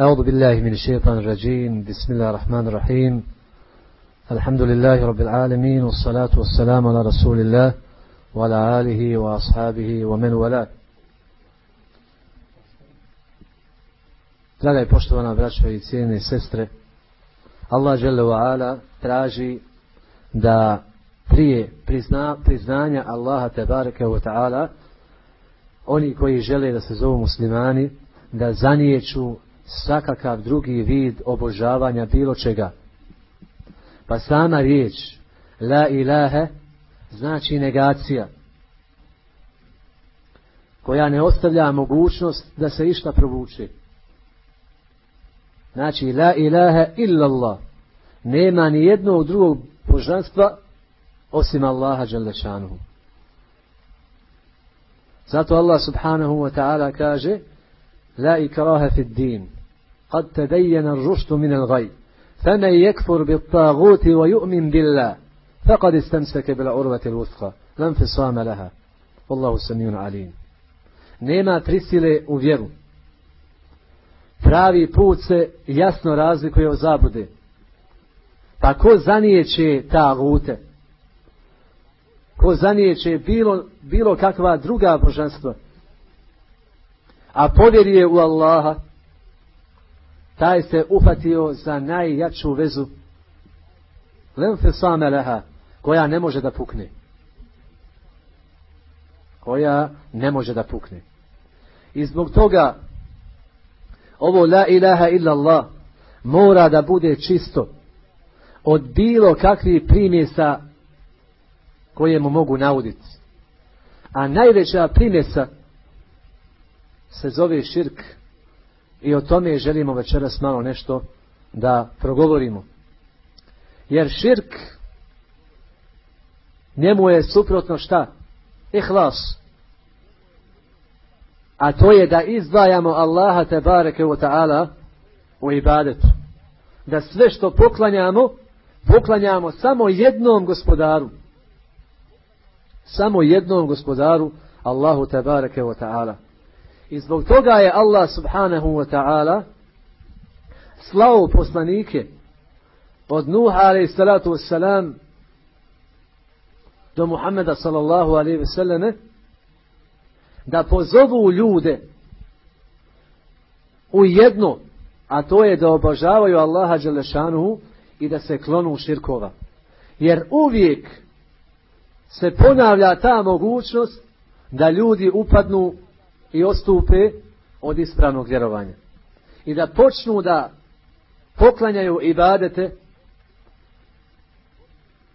أعوذ بالله من الشيطان الرجيم بسم الله الرحمن الرحيم الحمد لله رب العالمين والصلاة والسلام على رسول الله وعلى آله وأصحابه ومن والاه Draga i poštovana braćo i cijene sestre, Allah ala traži da prije prizna, priznanja Allaha tebareke wa ta'ala oni koji žele da se zovu muslimani da zanijeću svakakav drugi vid obožavanja bilo čega. Pa sama riječ la ilahe znači negacija koja ne ostavlja mogućnost da se išta provuče. Znači la ilaha illallah nema ni jednog drugog božanstva osim Allaha Đalešanuhu. Zato Allah subhanahu wa ta'ala kaže La ikraha fi din قد تبين الرشد من الغي فمن يكفر بالطاغوت ويؤمن بالله فقد استمسك بالعروة الوثقى لا انفصام لها والله سميع عليم nema prisile u vjeru pravi put se jasno razlikuje od zabude pa ko zanijeće ta gute ko zanijeće bilo, bilo kakva druga božanstva a povjeruje u Allaha taj se ufatio za najjaču vezu. Lemfe leha koja ne može da pukne. Koja ne može da pukne. I zbog toga ovo la ilaha illallah mora da bude čisto od bilo kakvih primjesa koje mu mogu nauditi. A najveća primjesa se zove širk i o tome želimo večeras malo nešto da progovorimo. Jer širk njemu je suprotno šta? Ihlas. A to je da izdvajamo Allaha te bareke u ta'ala u ibadetu. Da sve što poklanjamo, poklanjamo samo jednom gospodaru. Samo jednom gospodaru, Allahu te bareke u ta'ala. I zbog toga je Allah subhanahu wa ta'ala slao poslanike od Nuha alaih salatu wassalam do Muhammeda sallallahu alaihi wasallam da pozovu ljude u jedno, a to je da obožavaju Allaha Đelešanuhu i da se klonu širkova. Jer uvijek se ponavlja ta mogućnost da ljudi upadnu i ostupe od ispravnog vjerovanja. I da počnu da poklanjaju ibadete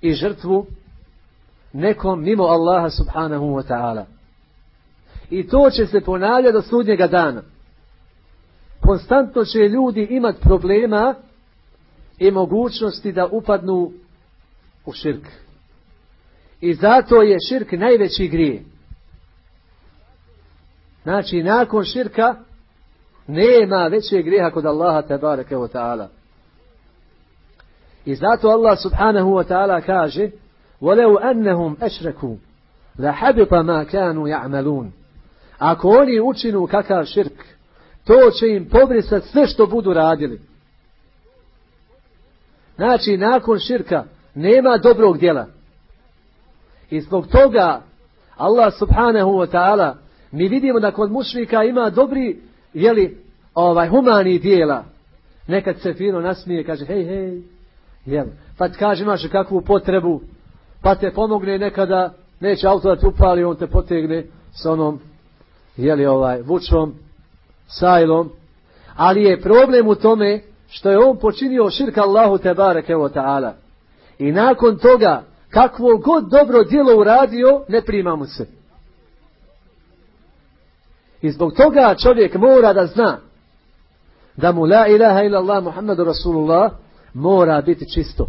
i žrtvu nekom mimo Allaha subhanahu wa ta'ala. I to će se ponavljati do sudnjega dana. Konstantno će ljudi imati problema i mogućnosti da upadnu u širk. I zato je širk najveći grije. Znači, nakon širka nema većeg grijeha kod Allaha tebareke wa ta'ala. I zato Allah subhanahu wa ta'ala kaže وَلَوْ أَنَّهُمْ أَشْرَكُوا لَحَبِطَ مَا كَانُوا يَعْمَلُونَ Ako oni učinu kakav širk, to će im pobrisati sve što budu radili. Znači, nakon širka nema dobrog djela. I zbog toga Allah subhanahu wa ta'ala mi vidimo da kod mušrika ima dobri, jeli, ovaj, humani dijela. Nekad se fino nasmije, kaže, hej, hej, jel, pa kaže, imaš kakvu potrebu, pa te pomogne nekada, neće auto da te upali, on te potegne s onom, jeli, ovaj, vučom, sajlom, ali je problem u tome što je on počinio širka Allahu te bareke ta'ala. I nakon toga, kakvo god dobro djelo uradio, ne prima mu se. I zbog toga čovjek mora da zna da mu la ilaha illallah Muhammadu Rasulullah mora biti čisto.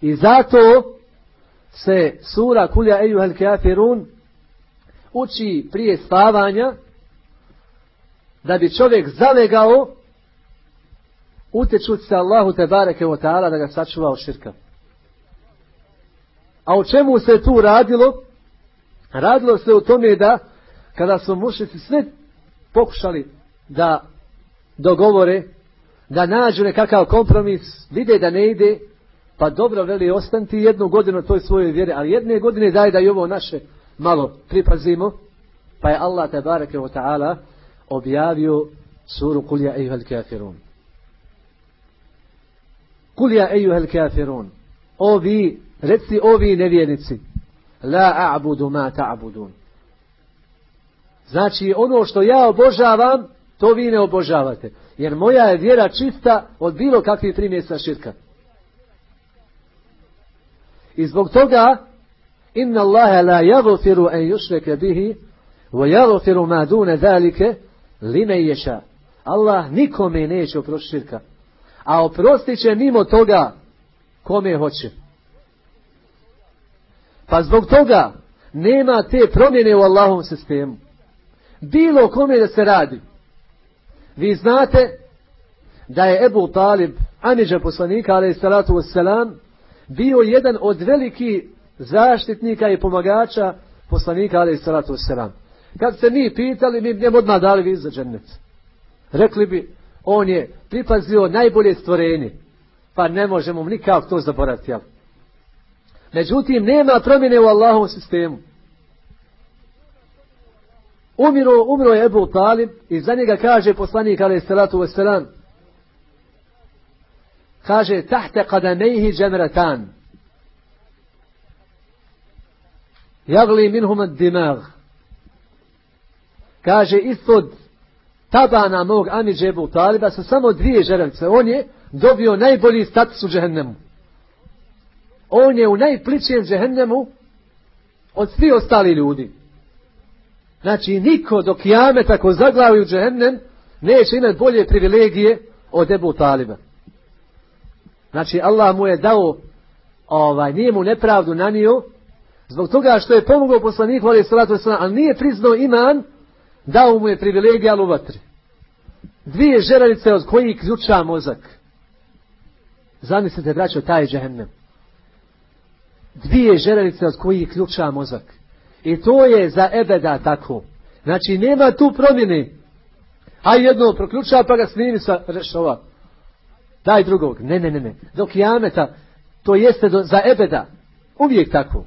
I zato se sura Kulja Ejuhel Kafirun uči prije spavanja da bi čovjek zalegao utječući se Allahu te bareke ta'ala da ga sačuva od širka. A o čemu se tu radilo? Radilo se o tome da kada su mušici sve pokušali da dogovore, da nađu nekakav kompromis, vide da ne ide, pa dobro veli ostanti jednu godinu toj svojoj vjeri, ali jedne godine daj da i ovo naše malo pripazimo, pa je Allah tabareke wa ta'ala objavio suru Kulja ejuhel kafirun. Kulja ejuhel kafirun. Ovi, reci ovi nevjernici, la a'budu ma ta'budun. Znači ono što ja obožavam, to vi ne obožavate. Jer moja je vjera čista od bilo kakvih primjesa širka. I zbog toga inna Allahe la yaghfiru an yushraka bihi wa yaghfiru ma dune lime ješa. Allah nikome neće oprosti širka. A oprostit će mimo toga kome hoće. Pa zbog toga nema te promjene u Allahovom sistemu. Bilo kome da se radi. Vi znate da je Ebu Talib, Amidža poslanika, ali salatu bio jedan od velikih zaštitnika i pomagača poslanika, ali salatu. Kad se mi pitali, mi njemu odmah dali viz za džennet. Rekli bi, on je pripazio najbolje stvorenje, pa ne možemo nikako to zaboraviti. Međutim, nema promjene u Allahovom sistemu. Umiro, umro je Ebu Talib i za njega kaže poslanik alaih salatu wasalam kaže tahte kadamejhi džemratan. Jagli minhum dimag kaže ispod tabana mog Amidže Ebu Taliba su samo dvije žeravce on je dobio najbolji status u džehennemu. On je u najpličijem džehennemu od svih ostali ljudi Znači, niko dok jame tako zaglavi u džehennem, neće imati bolje privilegije od Ebu Taliba. Znači, Allah mu je dao, ovaj, nije mu nepravdu nanio, zbog toga što je pomogao poslaniku, ali, salatu ali nije priznao iman, dao mu je privilegije, ali u vatri. Dvije žeravice od kojih ključa mozak. Zamislite, braćo, taj džehennem. Dvije žeravice od kojih ključa mozak. I to je za ebeda tako. Znači, nema tu promjene. A jedno proključa pa ga snimi sa rešova. Daj drugog. Ne, ne, ne, ne. Dok jameta, to jeste do, za ebeda. Uvijek tako.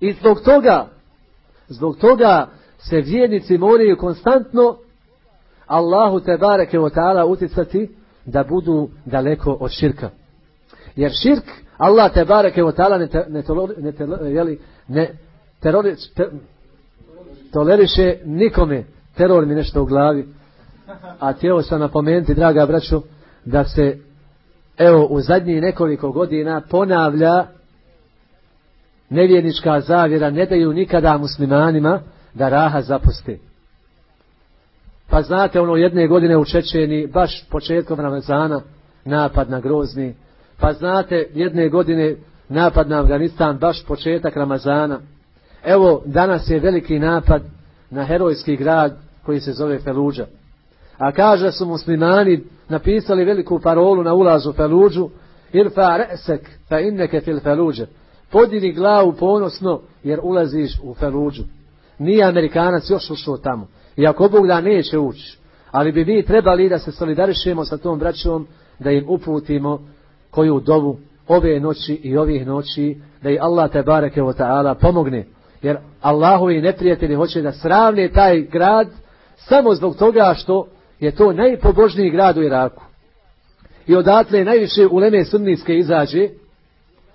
I zbog toga, zbog toga se vjernici moraju konstantno Allahu te bareke o ta'ala uticati da budu daleko od širka. Jer širk, Allah te bareke o ta'ala ne, ne, ne, ne, ne terori, te, toleriše nikome. Teror mi nešto u glavi. A htio sam napomenuti, draga braću, da se evo u zadnjih nekoliko godina ponavlja nevjernička zavjera, ne daju nikada muslimanima da raha zapusti. Pa znate, ono jedne godine u Čečeni, baš početkom Ramazana, napad na Grozni. Pa znate, jedne godine napad na Afganistan, baš početak Ramazana. Evo, danas je veliki napad na herojski grad koji se zove Feluđa. A kaže su muslimani napisali veliku parolu na ulazu Feluđu, irfa resek fa inneke fil Feluđe. Podini glavu ponosno jer ulaziš u Feluđu. Nije Amerikanac još ušao tamo. I ako Bog da neće ući. Ali bi mi trebali da se solidarišemo sa tom braćom, da im uputimo koju dovu ove noći i ovih noći, da i Allah te bareke ta'ala pomogne. Jer Allahovi neprijatelji hoće da sravne taj grad samo zbog toga što je to najpobožniji grad u Iraku. I odatle najviše uleme sunnijske izađe,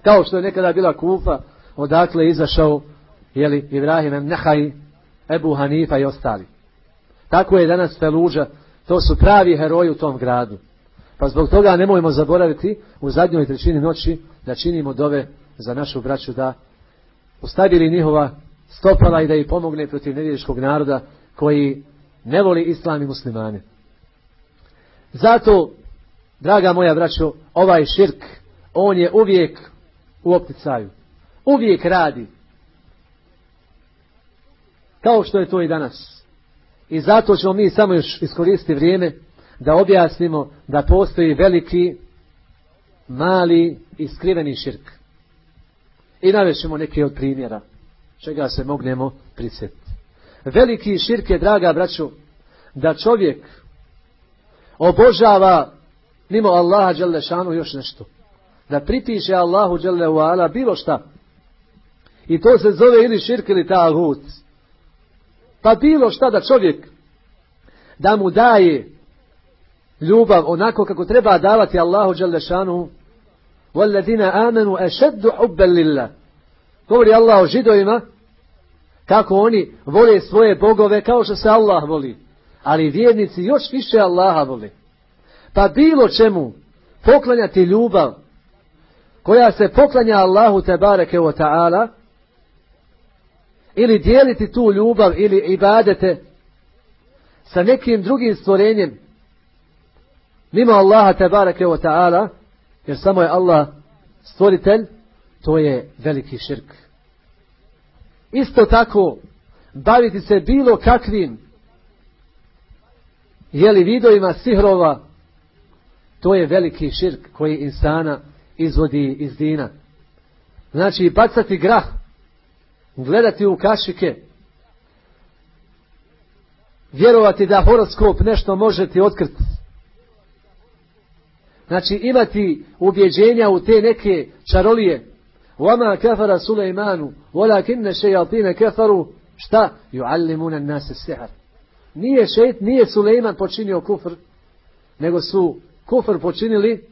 kao što je nekada bila Kufa, odakle je izašao jeli, Ibrahim Nehaj, Ebu Hanifa i ostali. Tako je danas Feluđa, to su pravi heroji u tom gradu. Pa zbog toga nemojmo zaboraviti u zadnjoj trećini noći da činimo dove za našu braću da ustavili njihova stopala i da ih pomogne protiv nevjeriškog naroda koji ne voli islam i muslimane. Zato, draga moja braćo, ovaj širk, on je uvijek u opticaju. Uvijek radi. Kao što je to i danas. I zato ćemo mi samo još iskoristiti vrijeme da objasnimo da postoji veliki, mali i skriveni širk. I navešemo neke od primjera čega se mognemo prisjetiti. Veliki širk je, draga braću, da čovjek obožava mimo Allaha Đelešanu još nešto. Da pripiše Allahu Đelevala bilo šta. I to se zove ili širk ili tagut. Pa bilo šta da čovjek da mu daje ljubav onako kako treba davati Allahu Đelešanu Valadina amenu ešeddu hubben lillah. Govori Allah o židovima, kako oni vole svoje bogove kao što se Allah voli. Ali vjernici još više Allaha voli. Pa bilo čemu poklanjati ljubav koja se poklanja Allahu te tebareke o ta'ala ili dijeliti tu ljubav ili ibadete sa nekim drugim stvorenjem mimo Allaha te tebareke o ta'ala jer samo je Allah stvoritelj to je veliki širk. Isto tako baviti se bilo kakvim jeli vidovima sihrova to je veliki širk koji insana izvodi iz dina. Znači, bacati grah, gledati u kašike, vjerovati da horoskop nešto može ti otkriti. Znači, imati ubjeđenja u te neke čarolije. Vama kafara Sulejmanu, volakinne šejatine kafaru, šta? Juallimuna nase sehar. Nije šeit, nije Sulejman počinio kufr, nego su kufr počinili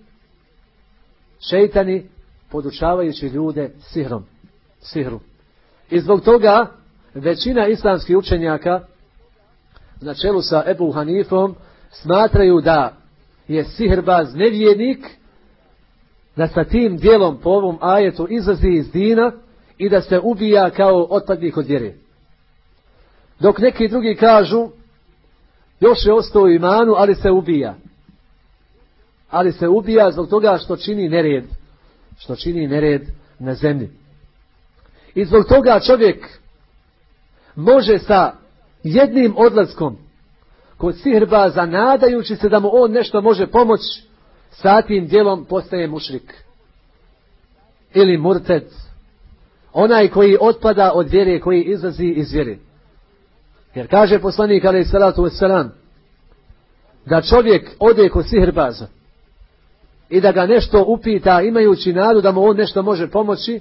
šeitani podučavajući ljude sihrom, sihru. I zbog toga većina islamskih učenjaka na čelu sa Ebu Hanifom smatraju da je sihrbaz nevjernik da sa tim dijelom po ovom ajetu izlazi iz dina i da se ubija kao otpadnik od vjere. Dok neki drugi kažu još je ostao u imanu, ali se ubija ali se ubija zbog toga što čini nered. Što čini nered na zemlji. I zbog toga čovjek može sa jednim odlaskom kod sihrbaza nadajući se da mu on nešto može pomoći sa tim dijelom postaje mušrik. Ili murted. Onaj koji otpada od vjere, koji izlazi iz vjere. Jer kaže poslanik alaih salatu wasalam da čovjek ode kod sihrbaza i da ga nešto upita imajući nadu da mu on nešto može pomoći,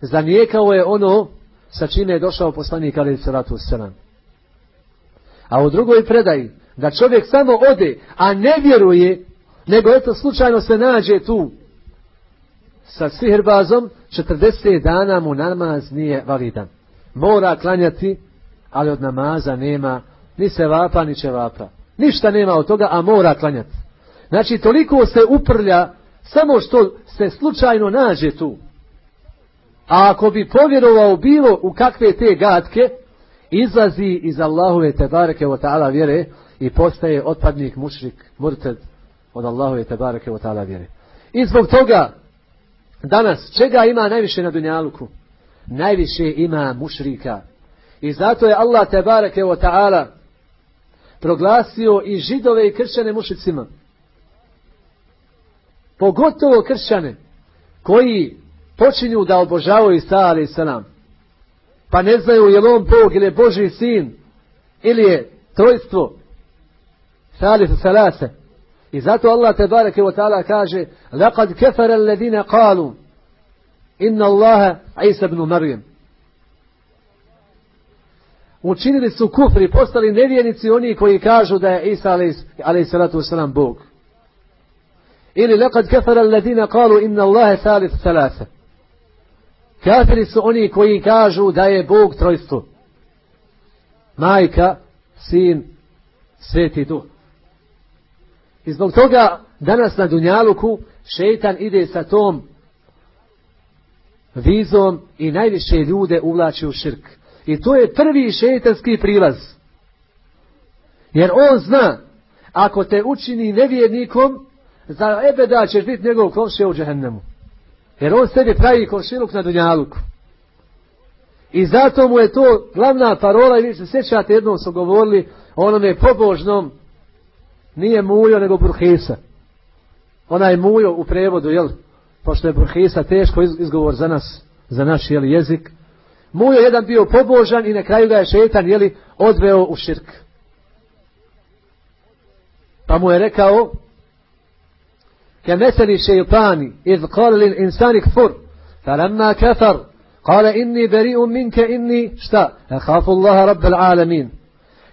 zanijekao je ono sa čime je došao poslanik ali salatu selam. A u drugoj predaji, da čovjek samo ode, a ne vjeruje, nego eto slučajno se nađe tu sa sihrbazom, 40 dana mu namaz nije validan. Mora klanjati, ali od namaza nema ni se vapa, ni će vapa. Ništa nema od toga, a mora klanjati. Znači, toliko se uprlja samo što se slučajno nađe tu. A ako bi povjerovao bilo u kakve te gatke, izlazi iz Allahove tebareke o ta'ala vjere i postaje otpadnik mušrik, murted od Allahove tebareke o ta'ala vjere. I zbog toga, danas, čega ima najviše na Dunjaluku? Najviše ima mušrika. I zato je Allah tebareke o ta'ala proglasio i židove i kršćane mušicima pogotovo kršćane koji počinju da obožavaju Isa ali salam pa ne znaju je li on Bog ili je Boži sin ili je trojstvo salif salase i zato Allah te bareke wa ta'ala kaže laqad kafara alladhina qalu inna Allaha Isa ibn Maryam učinili su kufri postali nevjernici oni koji kažu da je Isa ali salatu wasalam Bog ili lekad kefara alladina kalu inna Allahe salif salasa. Kafiri su oni koji kažu da je Bog trojstvo. Majka, sin, sveti duh. I zbog toga danas na Dunjaluku šeitan ide sa tom vizom i najviše ljude uvlači u širk. I to je prvi šeitanski prilaz. Jer on zna, ako te učini nevjernikom, za ebeda ćeš biti njegov komšija u džehennemu. Jer on sebi pravi komšiluk na dunjaluku. I zato mu je to glavna parola i vi se sjećate jednom su govorili o onome pobožnom nije mujo nego burhisa. Ona je mujo u prevodu, jel? Pošto je burhisa teško izgovor za nas, za naš jel, jezik. Mujo jedan bio pobožan i na kraju ga je šetan jeli, odveo u širk. Pa mu je rekao كمثل شيطان إذ قال للإنسان كفر فلما كفر قال إني بريء منك إني šta أخاف الله رب العالمين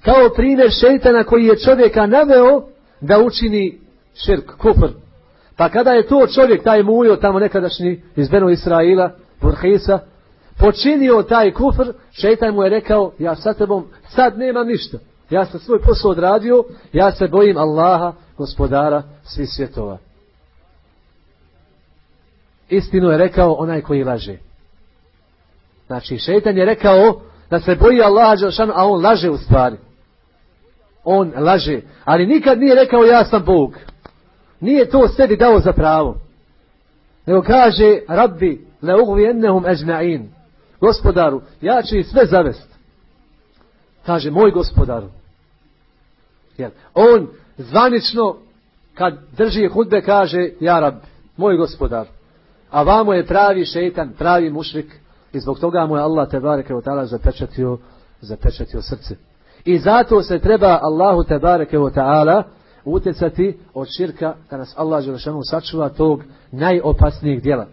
kao primjer šeitana koji je čovjeka naveo da učini širk, kufr. Pa kada je to čovjek, taj mujo tamo nekadašnji iz Benu Israila, Burhisa, počinio taj kufr, šeitan mu je rekao, ja sa tebom sad nemam ništa. Ja sam svoj posao odradio, ja se bojim Allaha, gospodara svih svjetova. Istinu je rekao onaj koji laže. Znači, šeitan je rekao da se boji Allaha, a on laže u stvari. On laže. Ali nikad nije rekao ja sam Bog. Nije to sebi dao za pravo. Nego kaže, rabbi, le ugvijennehum ežna'in. Gospodaru, ja ću ih sve zavest. Kaže, moj gospodaru. Jer on zvanično, kad drži hudbe, kaže, ja rab, moj gospodar. A vamo je pravi šeitan, pravi mušrik. I zbog toga mu je Allah te bareke ta'ala zapečatio, zapečatio srce. I zato se treba Allahu te bareke ta'ala utjecati od širka da nas Allah Đelešanu sačuva tog najopasnijeg djela.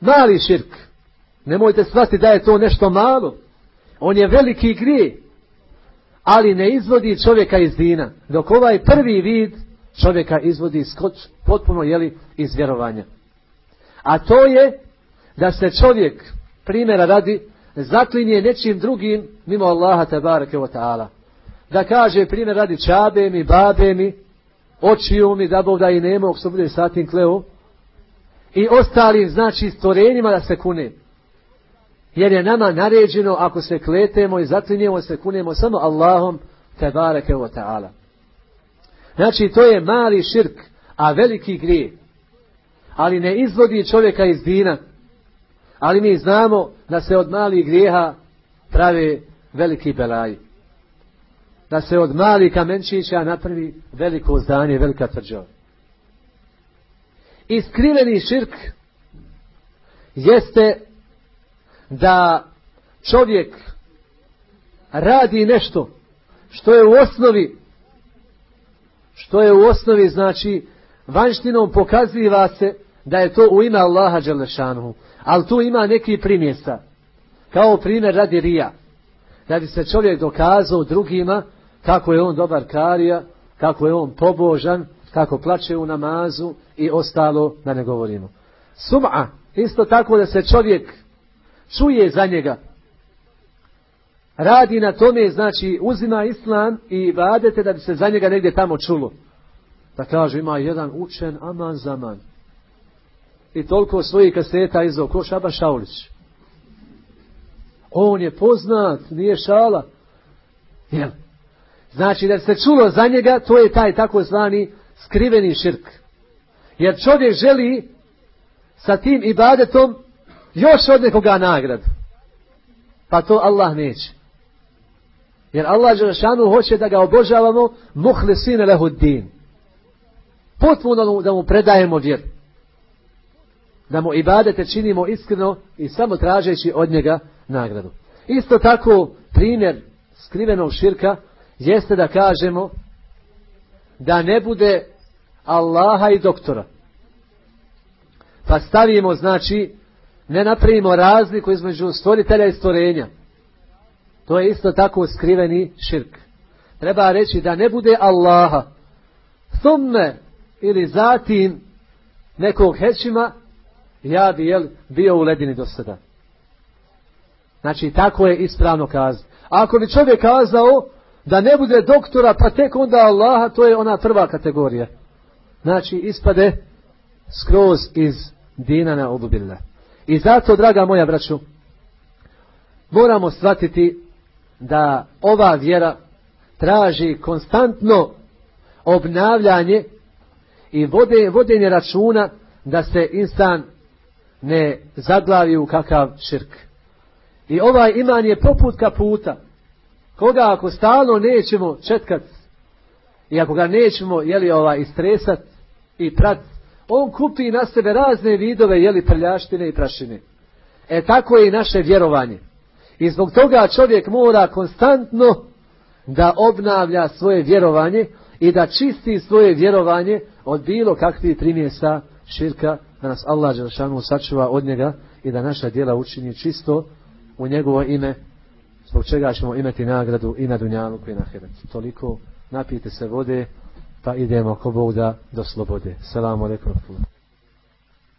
Mali širk. Nemojte shvatiti da je to nešto malo. On je veliki grije. Ali ne izvodi čovjeka iz dina. Dok ovaj prvi vid čovjeka izvodi potpuno jeli, iz vjerovanja. A to je da se čovjek primjera radi zaklinje nečim drugim mimo Allaha tabareke wa ta'ala. Da kaže primjer radi čabe mi, babe mi, očiju mi, da Bog da i ako se bude satim kleo. I ostalim znači stvorenjima da se kune. Jer je nama naređeno ako se kletemo i zaklinjemo se kunemo samo Allahom tabareke wa ta'ala. Znači to je mali širk, a veliki grije. Ali ne izvodi čovjeka iz dina. Ali mi znamo da se od malih grijeha prave veliki belaji. Da se od malih kamenčića napravi veliko zdanje, velika tvrđava. Iskriveni širk jeste da čovjek radi nešto što je u osnovi što je u osnovi znači vanštinom pokaziva se da je to u ime Allaha Đelešanu. Ali tu ima neki primjesa. Kao primjer radi rija. Da bi se čovjek dokazao drugima kako je on dobar karija, kako je on pobožan, kako plaće u namazu i ostalo da ne govorimo. Sum'a, isto tako da se čovjek čuje za njega. Radi na tome, znači uzima islam i vadete da bi se za njega negdje tamo čulo. Da kaže ima jedan učen aman zaman. I toliko svojih kaseta izo ko Šaba Šaulić. On je poznat, nije šala. Jel? Znači da se čulo za njega, to je taj takozvani skriveni širk. Jer čovjek želi sa tim ibadetom još od nekoga nagradu. Pa to Allah neće. Jer Allah Želešanu hoće da ga obožavamo muhlisine lehuddin. Potpuno da mu predajemo vjeru. Da mu ibadete činimo iskreno i samo tražeći od njega nagradu. Isto tako primjer skrivenog širka jeste da kažemo da ne bude Allaha i doktora. Pa stavimo, znači, ne napravimo razliku između stvoritelja i stvorenja. To je isto tako skriveni širk. Treba reći da ne bude Allaha. Thumme ili zatim nekog hećima, ja bi jel, bio u ledini do sada. Znači, tako je ispravno kazati. Ako bi čovjek kazao da ne bude doktora, pa tek onda Allaha, to je ona prva kategorija. Znači, ispade skroz iz dina na obubilna. I zato, draga moja braću, moramo shvatiti da ova vjera traži konstantno obnavljanje i vode, vodenje računa da se insan ne zaglavi u kakav širk. I ovaj iman je poput kaputa. Koga ako stalno nećemo četkat i ako ga nećemo jeli ovaj istresat i prat, on kupi na sebe razne vidove jeli prljaštine i prašine. E tako je i naše vjerovanje. I zbog toga čovjek mora konstantno da obnavlja svoje vjerovanje i da čisti svoje vjerovanje od bilo kakvih primjesa širka, da nas Allah Đelšanu sačuva od njega i da naša djela učini čisto u njegovo ime, zbog čega ćemo imati nagradu i na Dunjanu i na Heretu. Toliko, napijte se vode, pa idemo ko Bog da do slobode. Salamu alaikum.